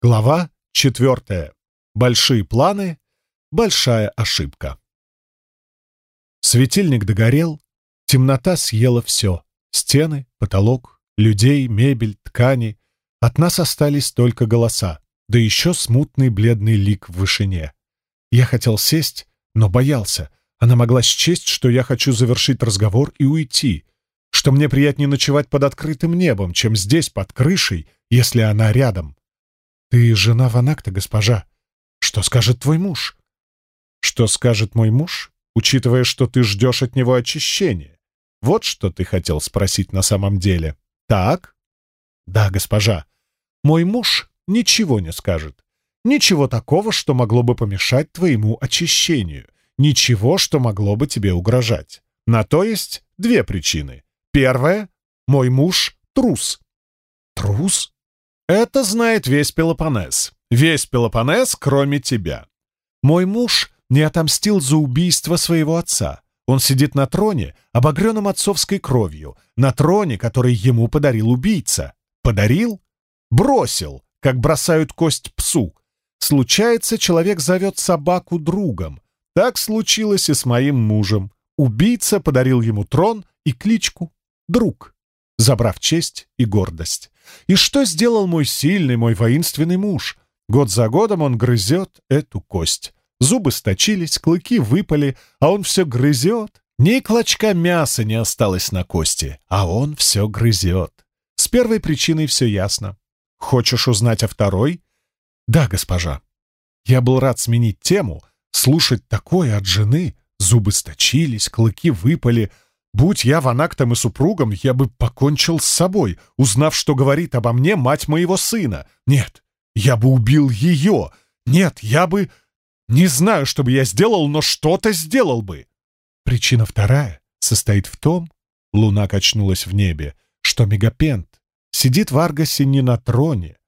Глава четвертая. Большие планы, большая ошибка. Светильник догорел, темнота съела все. Стены, потолок, людей, мебель, ткани. От нас остались только голоса, да еще смутный бледный лик в вышине. Я хотел сесть, но боялся. Она могла счесть, что я хочу завершить разговор и уйти, что мне приятнее ночевать под открытым небом, чем здесь, под крышей, если она рядом. «Ты жена Ванакта, госпожа. Что скажет твой муж?» «Что скажет мой муж, учитывая, что ты ждешь от него очищения? Вот что ты хотел спросить на самом деле. Так?» «Да, госпожа. Мой муж ничего не скажет. Ничего такого, что могло бы помешать твоему очищению. Ничего, что могло бы тебе угрожать. На то есть две причины. Первая — мой муж — трус». «Трус?» Это знает весь Пелопоннес. Весь Пелопоннес, кроме тебя. Мой муж не отомстил за убийство своего отца. Он сидит на троне, обогренном отцовской кровью, на троне, который ему подарил убийца. Подарил? Бросил, как бросают кость псу. Случается, человек зовет собаку другом. Так случилось и с моим мужем. Убийца подарил ему трон и кличку «Друг» забрав честь и гордость. И что сделал мой сильный, мой воинственный муж? Год за годом он грызет эту кость. Зубы сточились, клыки выпали, а он все грызет. Ни клочка мяса не осталось на кости, а он все грызет. С первой причиной все ясно. Хочешь узнать о второй? Да, госпожа. Я был рад сменить тему, слушать такое от жены. Зубы сточились, клыки выпали — Будь я ванактом и супругом, я бы покончил с собой, узнав, что говорит обо мне мать моего сына. Нет, я бы убил ее. Нет, я бы... Не знаю, что бы я сделал, но что-то сделал бы. Причина вторая состоит в том, луна качнулась в небе, что Мегапент сидит в Аргасе не на троне.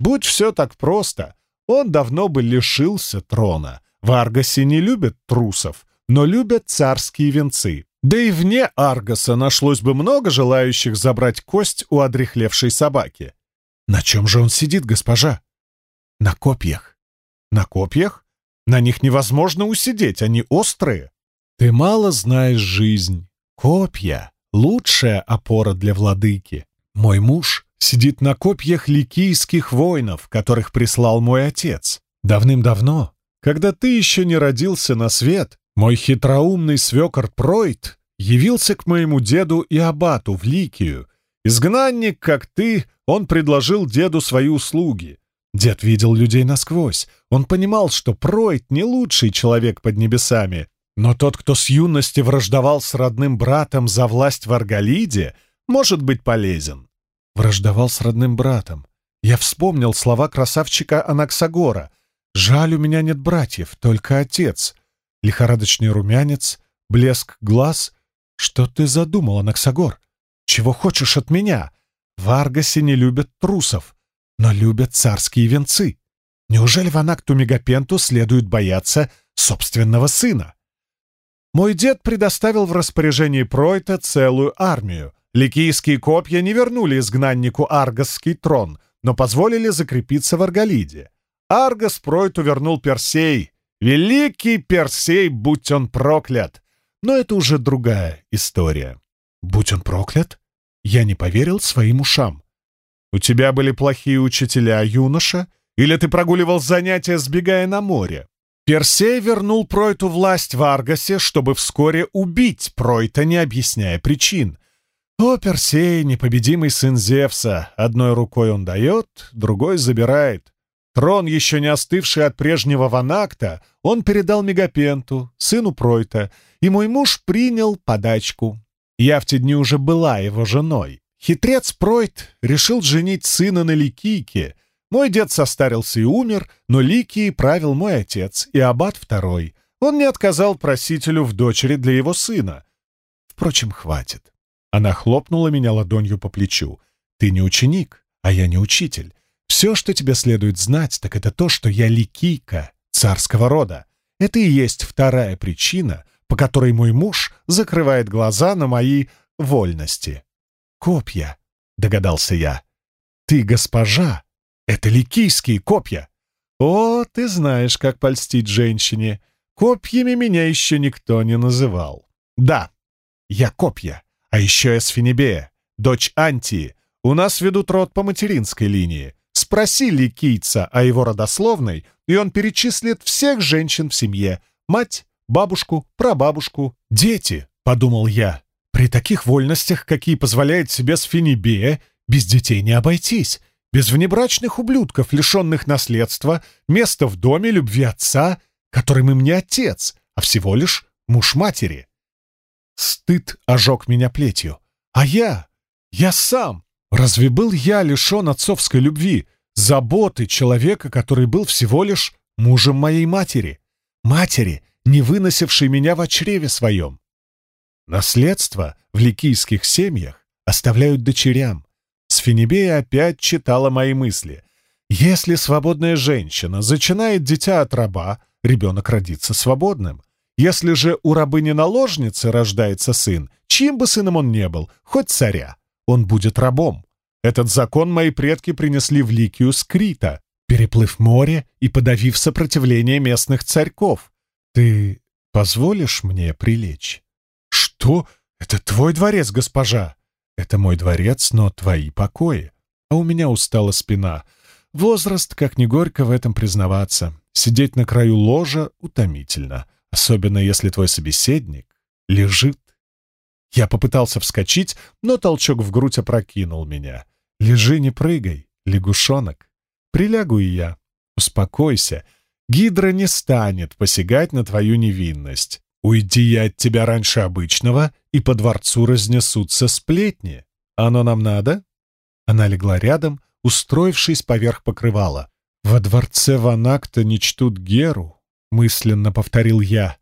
Будь все так просто, он давно бы лишился трона. В Аргасе не любят трусов, но любят царские венцы. Да и вне Аргоса нашлось бы много желающих забрать кость у одрехлевшей собаки. На чем же он сидит, госпожа? На копьях. На копьях? На них невозможно усидеть, они острые. Ты мало знаешь жизнь. Копья — лучшая опора для владыки. Мой муж сидит на копьях ликийских воинов, которых прислал мой отец. Давным-давно, когда ты еще не родился на свет, мой хитроумный свекор Пройд явился к моему деду и абату в Ликию. Изгнанник, как ты, он предложил деду свои услуги. Дед видел людей насквозь. Он понимал, что Пройд не лучший человек под небесами, но тот, кто с юности враждовал с родным братом за власть в Арголиде, может быть полезен. Враждовал с родным братом. Я вспомнил слова красавчика Анаксагора. «Жаль, у меня нет братьев, только отец». Лихорадочный румянец, блеск глаз. «Что ты задумал, Анаксагор? Чего хочешь от меня? В Аргасе не любят трусов, но любят царские венцы. Неужели в Анакту Мегапенту следует бояться собственного сына?» Мой дед предоставил в распоряжении Пройта целую армию. Ликийские копья не вернули изгнаннику Аргосский трон, но позволили закрепиться в Арголиде. Аргос Пройту вернул Персей, Великий Персей, будь он проклят! Но это уже другая история. Будь он проклят? Я не поверил своим ушам. У тебя были плохие учителя, юноша? Или ты прогуливал занятия, сбегая на море? Персей вернул Пройту власть в Аргасе, чтобы вскоре убить Пройта, не объясняя причин. О, Персей, непобедимый сын Зевса, одной рукой он дает, другой забирает. Трон, еще не остывший от прежнего ванакта, он передал Мегапенту, сыну Пройта, и мой муж принял подачку. Я в те дни уже была его женой. Хитрец Пройт решил женить сына на Ликийке. Мой дед состарился и умер, но Ликией правил мой отец и аббат второй. Он не отказал просителю в дочери для его сына. Впрочем, хватит. Она хлопнула меня ладонью по плечу. «Ты не ученик, а я не учитель. Все, что тебе следует знать, так это то, что я ликийка царского рода. Это и есть вторая причина, по которой мой муж закрывает глаза на мои вольности. «Копья», — догадался я. «Ты госпожа, Это ликийские копья. О, ты знаешь, как польстить женщине. Копьями меня еще никто не называл. Да, я копья, а еще я Сфинебея, дочь Антии. У нас ведут род по материнской линии. Спроси ликийца о его родословной, и он перечислит всех женщин в семье. Мать, бабушку, прабабушку, дети, — подумал я. При таких вольностях, какие позволяет себе Сфинебея, без детей не обойтись. Без внебрачных ублюдков, лишенных наследства, места в доме, любви отца, которым им не отец, а всего лишь муж матери. Стыд ожег меня плетью. А я? Я сам! Разве был я лишен отцовской любви, заботы человека, который был всего лишь мужем моей матери? Матери, не выносившей меня в чреве своем. Наследство в ликийских семьях оставляют дочерям. Сфинебея опять читала мои мысли. Если свободная женщина зачинает дитя от раба, ребенок родится свободным. Если же у рабыни-наложницы рождается сын, чьим бы сыном он не был, хоть царя, он будет рабом. Этот закон мои предки принесли в Ликию с Крита, переплыв море и подавив сопротивление местных царьков. Ты позволишь мне прилечь? Что? Это твой дворец, госпожа? Это мой дворец, но твои покои. А у меня устала спина. Возраст, как ни горько в этом признаваться. Сидеть на краю ложа утомительно, особенно если твой собеседник лежит. Я попытался вскочить, но толчок в грудь опрокинул меня. «Лежи, не прыгай, лягушонок. Прилягу и я. Успокойся. Гидра не станет посягать на твою невинность. Уйди я от тебя раньше обычного, и по дворцу разнесутся сплетни. Оно нам надо?» Она легла рядом, устроившись поверх покрывала. «Во дворце Ванакта не чтут Геру», — мысленно повторил я.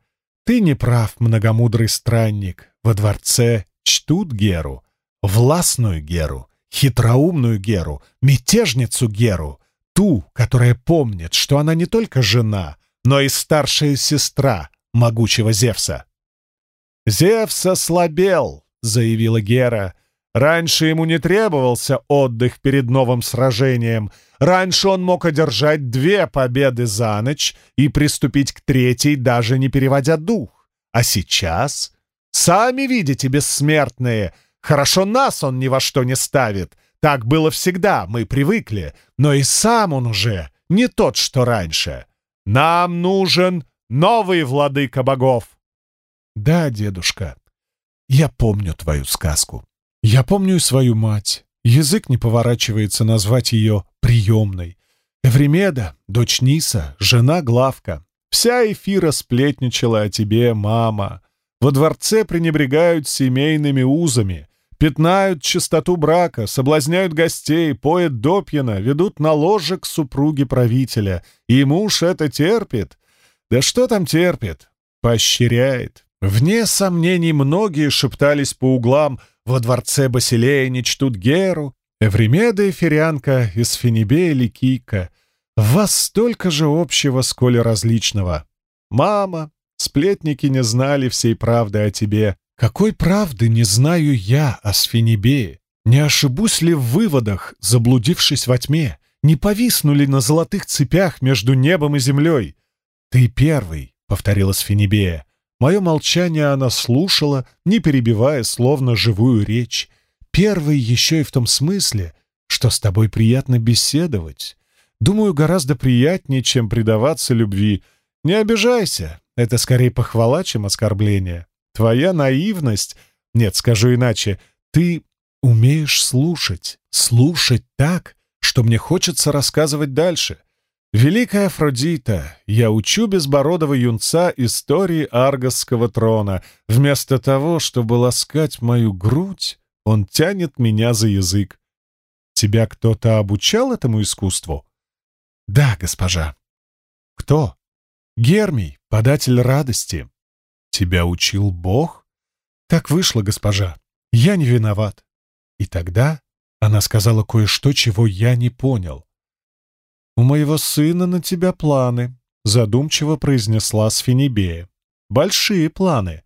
«Ты не прав, многомудрый странник. Во дворце чтут Геру, властную Геру, хитроумную Геру, мятежницу Геру, ту, которая помнит, что она не только жена, но и старшая сестра могучего Зевса. «Зевс ослабел», — заявила Гера. «Раньше ему не требовался отдых перед новым сражением. Раньше он мог одержать две победы за ночь и приступить к третьей, даже не переводя дух. А сейчас Сами видите, бессмертные, хорошо нас он ни во что не ставит. Так было всегда, мы привыкли, но и сам он уже не тот, что раньше. Нам нужен новый владыка богов. Да, дедушка, я помню твою сказку. Я помню свою мать. Язык не поворачивается назвать ее приемной. Эвремеда, дочь Ниса, жена Главка. Вся эфира сплетничала о тебе, мама. Во дворце пренебрегают семейными узами, пятнают чистоту брака, соблазняют гостей, поят допьяно, ведут на ложе к супруге правителя. И муж это терпит. Да что там терпит? Поощряет. Вне сомнений многие шептались по углам «Во дворце Басилея не чтут Геру», «Эвремеда и Ферянка из Фенебея Ликийка». В вас столько же общего, сколь различного. Мама, Сплетники не знали всей правды о тебе. Какой правды не знаю я о Сфинибее? Не ошибусь ли в выводах, заблудившись во тьме? Не повисну ли на золотых цепях между небом и землей? «Ты первый», — повторила Сфинибея. Мое молчание она слушала, не перебивая, словно живую речь. «Первый еще и в том смысле, что с тобой приятно беседовать. Думаю, гораздо приятнее, чем предаваться любви. Не обижайся, это скорее похвала, чем оскорбление. Твоя наивность... Нет, скажу иначе. Ты умеешь слушать. Слушать так, что мне хочется рассказывать дальше. Великая Афродита, я учу безбородого юнца истории Аргосского трона. Вместо того, чтобы ласкать мою грудь, он тянет меня за язык. Тебя кто-то обучал этому искусству? Да, госпожа. Кто? Гермий, податель радости. Тебя учил Бог? Так вышло, госпожа. Я не виноват. И тогда она сказала кое-что, чего я не понял. «У моего сына на тебя планы», — задумчиво произнесла Сфинибея. «Большие планы.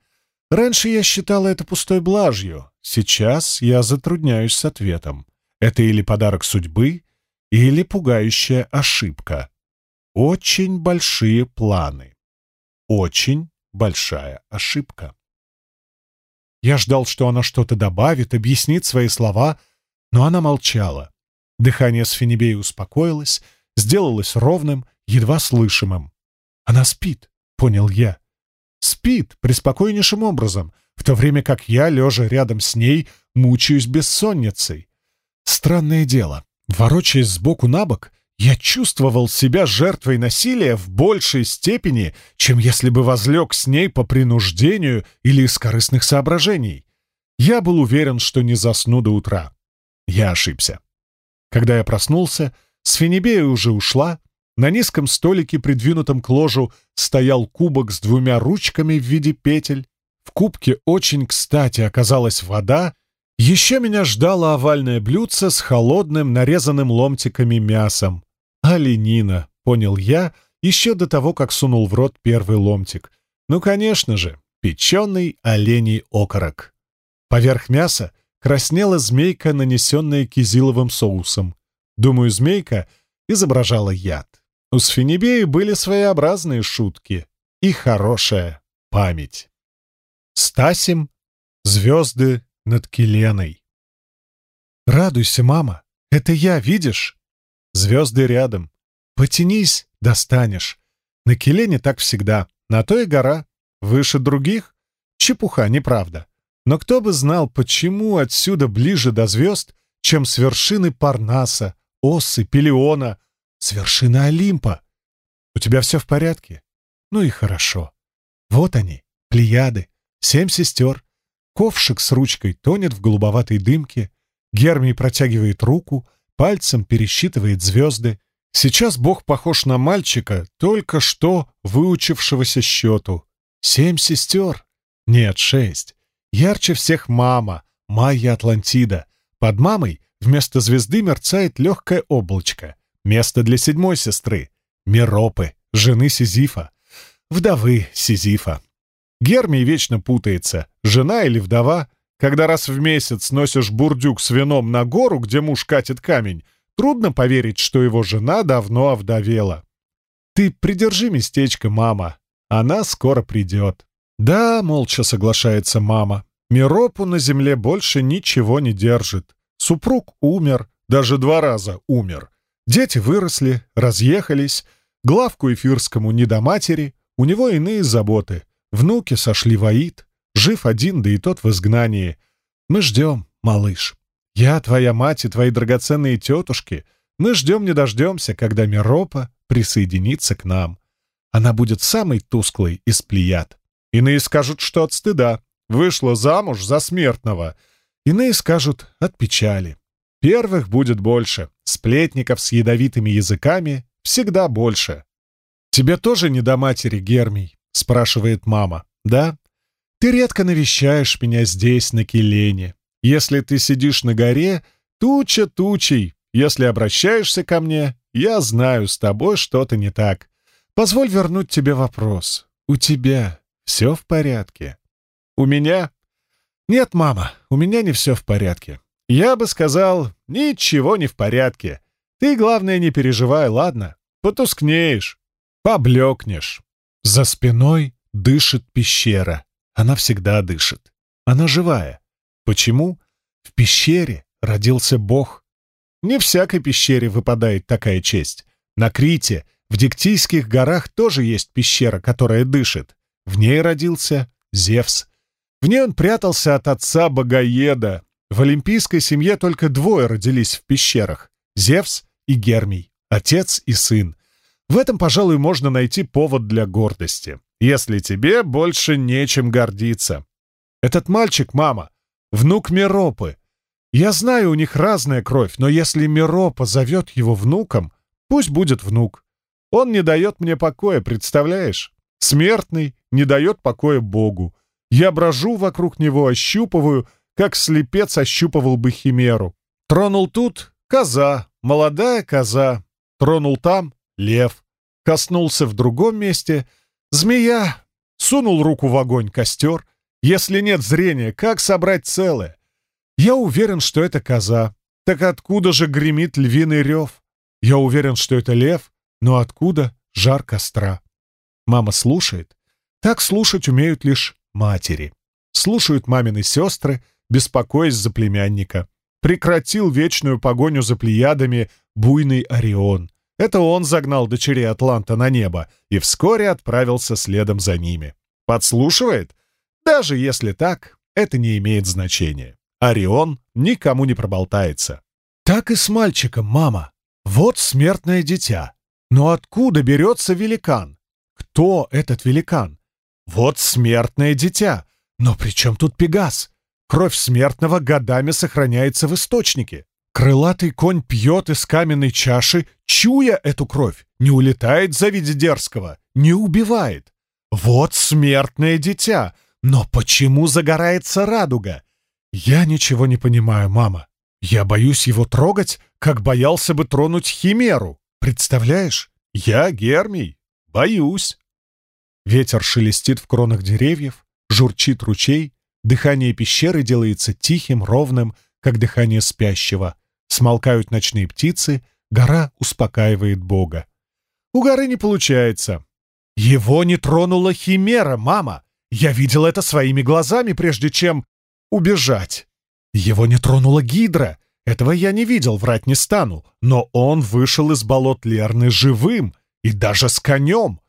Раньше я считала это пустой блажью. Сейчас я затрудняюсь с ответом. Это или подарок судьбы, или пугающая ошибка. Очень большие планы. Очень большая ошибка. Я ждал, что она что-то добавит, объяснит свои слова, но она молчала. Дыхание Сфинебея успокоилось, сделалось ровным, едва слышимым. «Она спит», — понял я. «Спит преспокойнейшим образом, в то время как я, лежа рядом с ней, мучаюсь бессонницей. Странное дело, ворочаясь сбоку на бок, я чувствовал себя жертвой насилия в большей степени, чем если бы возлег с ней по принуждению или из корыстных соображений. Я был уверен, что не засну до утра. Я ошибся. Когда я проснулся, Сфинебея уже ушла, на низком столике, придвинутом к ложу, стоял кубок с двумя ручками в виде петель. В кубке очень кстати оказалась вода, еще меня ждало овальное блюдце с холодным, нарезанным ломтиками мясом. «Оленина», — понял я, еще до того, как сунул в рот первый ломтик. Ну, конечно же, печеный оленей окорок. Поверх мяса краснела змейка, нанесенная кизиловым соусом. Думаю, змейка изображала яд. У Сфинебеи были своеобразные шутки и хорошая память. Стасим, звезды над Келеной. «Радуйся, мама! Это я, видишь?» Звезды рядом. Потянись, достанешь. На Келене так всегда. На то и гора. Выше других? Чепуха, неправда. Но кто бы знал, почему отсюда ближе до звезд, чем с вершины Парнаса, Осы, Пелиона, с вершины Олимпа? У тебя все в порядке? Ну и хорошо. Вот они, Плеяды, семь сестер. Ковшик с ручкой тонет в голубоватой дымке. Гермий протягивает руку, пальцем пересчитывает звезды. Сейчас Бог похож на мальчика, только что выучившегося счету. Семь сестер? Нет, шесть. Ярче всех мама, Майя Атлантида. Под мамой вместо звезды мерцает легкое облачко. Место для седьмой сестры. Меропы, жены Сизифа. Вдовы Сизифа. Гермий вечно путается, жена или вдова. Когда раз в месяц носишь бурдюк с вином на гору, где муж катит камень, трудно поверить, что его жена давно овдовела. Ты придержи местечко, мама. Она скоро придет. Да, молча соглашается мама. Миропу на земле больше ничего не держит. Супруг умер, даже два раза умер. Дети выросли, разъехались. Главку Эфирскому не до матери, у него иные заботы — Внуки сошли в Аид, жив один, да и тот в изгнании. Мы ждем, малыш. Я, твоя мать и твои драгоценные тетушки, мы ждем не дождемся, когда Миропа присоединится к нам. Она будет самой тусклой из плеяд. Иные скажут, что от стыда. Вышла замуж за смертного. Иные скажут от печали. Первых будет больше. Сплетников с ядовитыми языками всегда больше. Тебе тоже не до матери, Гермий спрашивает мама. «Да? Ты редко навещаешь меня здесь, на Келене. Если ты сидишь на горе, туча тучей. Если обращаешься ко мне, я знаю, с тобой что-то не так. Позволь вернуть тебе вопрос. У тебя все в порядке?» «У меня?» «Нет, мама, у меня не все в порядке. Я бы сказал, ничего не в порядке. Ты, главное, не переживай, ладно? Потускнеешь, поблекнешь. За спиной дышит пещера. Она всегда дышит. Она живая. Почему? В пещере родился Бог. Не всякой пещере выпадает такая честь. На Крите, в Диктийских горах тоже есть пещера, которая дышит. В ней родился Зевс. В ней он прятался от отца Богоеда. В олимпийской семье только двое родились в пещерах — Зевс и Гермий, отец и сын. В этом, пожалуй, можно найти повод для гордости, если тебе больше нечем гордиться. Этот мальчик, мама, внук Миропы. Я знаю, у них разная кровь, но если Миропа зовет его внуком, пусть будет внук. Он не дает мне покоя, представляешь? Смертный не дает покоя Богу. Я брожу вокруг него, ощупываю, как слепец ощупывал бы химеру. Тронул тут — коза, молодая коза. Тронул там лев. Коснулся в другом месте — змея. Сунул руку в огонь костер. Если нет зрения, как собрать целое? Я уверен, что это коза. Так откуда же гремит львиный рев? Я уверен, что это лев, но откуда жар костра? Мама слушает. Так слушать умеют лишь матери. Слушают мамины сестры, беспокоясь за племянника. Прекратил вечную погоню за плеядами буйный Орион. Это он загнал дочерей Атланта на небо и вскоре отправился следом за ними. Подслушивает? Даже если так, это не имеет значения. Орион никому не проболтается. Так и с мальчиком, мама. Вот смертное дитя. Но откуда берется великан? Кто этот великан? Вот смертное дитя. Но при чем тут Пегас? Кровь смертного годами сохраняется в источнике. Крылатый конь пьет из каменной чаши, чуя эту кровь, не улетает за виде дерзкого, не убивает. Вот смертное дитя. Но почему загорается радуга? Я ничего не понимаю, мама. Я боюсь его трогать, как боялся бы тронуть химеру. Представляешь? Я Гермий. Боюсь. Ветер шелестит в кронах деревьев, журчит ручей, дыхание пещеры делается тихим, ровным, как дыхание спящего. Смолкают ночные птицы, гора успокаивает Бога. У горы не получается. Его не тронула химера, мама. Я видел это своими глазами, прежде чем убежать. Его не тронула гидра. Этого я не видел, врать не стану. Но он вышел из болот Лерны живым и даже с конем.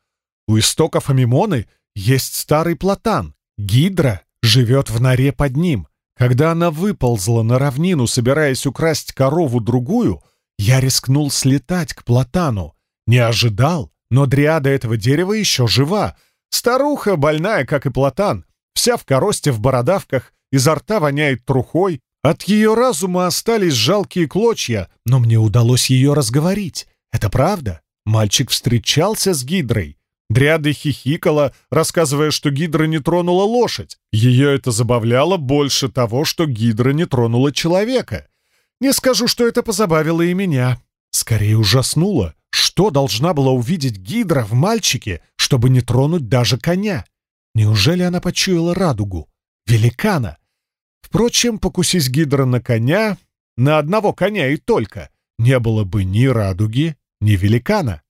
У истоков Амимоны есть старый платан. Гидра живет в норе под ним. Когда она выползла на равнину, собираясь украсть корову другую, я рискнул слетать к платану. Не ожидал, но дриада этого дерева еще жива. Старуха, больная, как и платан, вся в коросте в бородавках, изо рта воняет трухой. От ее разума остались жалкие клочья, но мне удалось ее разговорить. Это правда? Мальчик встречался с Гидрой. Дриада хихикала, рассказывая, что Гидра не тронула лошадь. Ее это забавляло больше того, что Гидра не тронула человека. Не скажу, что это позабавило и меня. Скорее ужаснуло. Что должна была увидеть Гидра в мальчике, чтобы не тронуть даже коня? Неужели она почуяла радугу? Великана? Впрочем, покусись Гидра на коня, на одного коня и только, не было бы ни радуги, ни великана.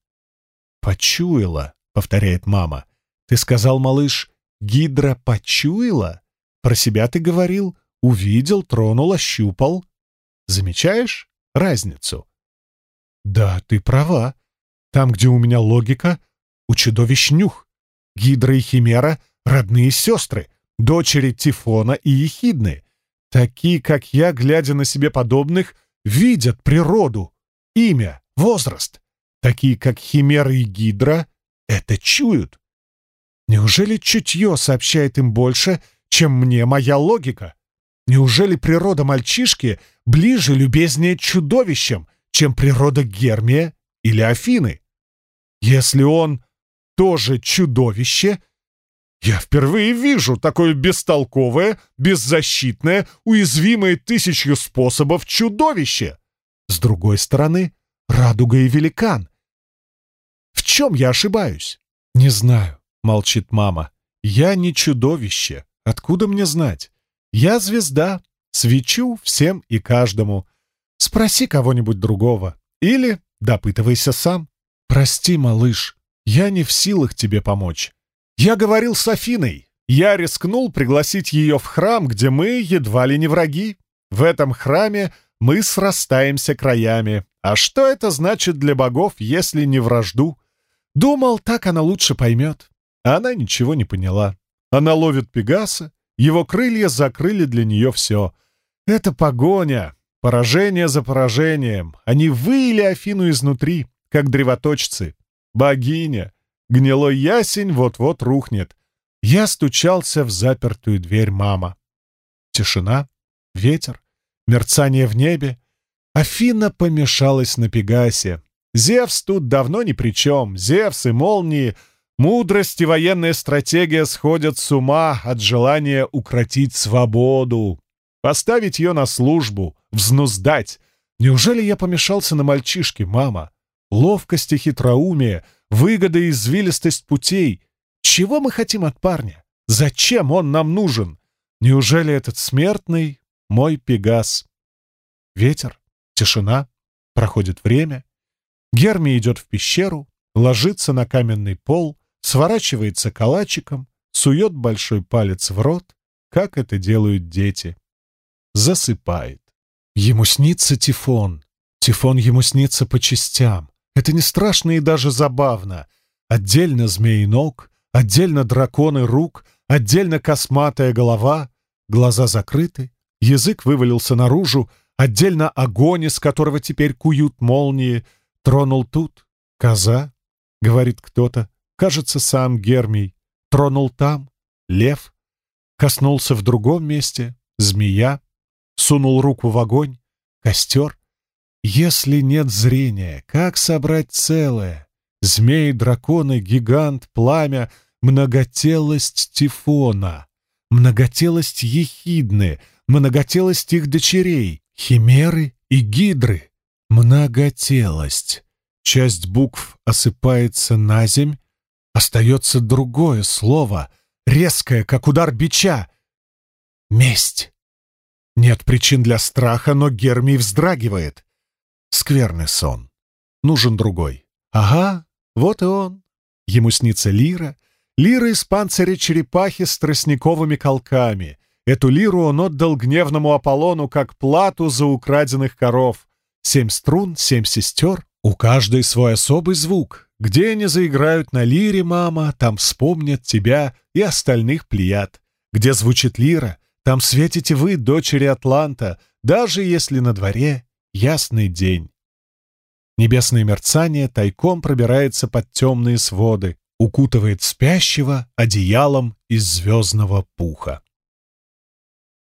Почуяла повторяет мама. «Ты сказал, малыш, гидра почуяла? Про себя ты говорил, увидел, тронул, ощупал. Замечаешь разницу?» «Да, ты права. Там, где у меня логика, у чудовищ нюх. Гидра и Химера — родные сестры, дочери Тифона и Ехидны. Такие, как я, глядя на себе подобных, видят природу, имя, возраст. Такие, как Химера и Гидра, это чуют. Неужели чутье сообщает им больше, чем мне моя логика? Неужели природа мальчишки ближе, любезнее чудовищем, чем природа Гермия или Афины? Если он тоже чудовище, я впервые вижу такое бестолковое, беззащитное, уязвимое тысячью способов чудовище. С другой стороны, радуга и великан, чем я ошибаюсь? Не знаю, молчит мама. Я не чудовище. Откуда мне знать? Я звезда. Свечу всем и каждому. Спроси кого-нибудь другого. Или допытывайся сам. Прости, малыш, я не в силах тебе помочь. Я говорил с Афиной. Я рискнул пригласить ее в храм, где мы едва ли не враги. В этом храме мы срастаемся краями. А что это значит для богов, если не вражду? Думал, так она лучше поймет. А она ничего не поняла. Она ловит Пегаса, его крылья закрыли для нее все. Это погоня, поражение за поражением. Они выили Афину изнутри, как древоточцы. Богиня, гнилой ясень вот-вот рухнет. Я стучался в запертую дверь мама. Тишина, ветер, мерцание в небе. Афина помешалась на Пегасе. Зевс тут давно ни при чем. Зевс и молнии, мудрость и военная стратегия сходят с ума от желания укротить свободу, поставить ее на службу, взнуздать. Неужели я помешался на мальчишке, мама? Ловкость и хитроумие, выгода и извилистость путей. Чего мы хотим от парня? Зачем он нам нужен? Неужели этот смертный мой Пегас? Ветер, тишина, проходит время. Герми идет в пещеру, ложится на каменный пол, сворачивается калачиком, сует большой палец в рот, как это делают дети. Засыпает. Ему снится Тифон. Тифон ему снится по частям. Это не страшно и даже забавно. Отдельно змеи ног, отдельно драконы рук, отдельно косматая голова, глаза закрыты, язык вывалился наружу, отдельно огонь, из которого теперь куют молнии, тронул тут, коза, говорит кто-то, кажется, сам Гермий, тронул там, лев, коснулся в другом месте, змея, сунул руку в огонь, костер. Если нет зрения, как собрать целое? Змеи, драконы, гигант, пламя, многотелость Тифона, многотелость Ехидны, многотелость их дочерей, химеры и гидры. Многотелость. Часть букв осыпается на земь, остается другое слово, резкое, как удар бича. Месть. Нет причин для страха, но Гермий вздрагивает. Скверный сон. Нужен другой. Ага, вот и он. Ему снится лира. Лира из панциря черепахи с тростниковыми колками. Эту лиру он отдал гневному Аполлону как плату за украденных коров. Семь струн, семь сестер. У каждой свой особый звук. Где они заиграют на лире, мама, там вспомнят тебя и остальных плеяд. Где звучит лира, там светите вы, дочери Атланта, даже если на дворе ясный день. Небесное мерцание тайком пробирается под темные своды, укутывает спящего одеялом из звездного пуха.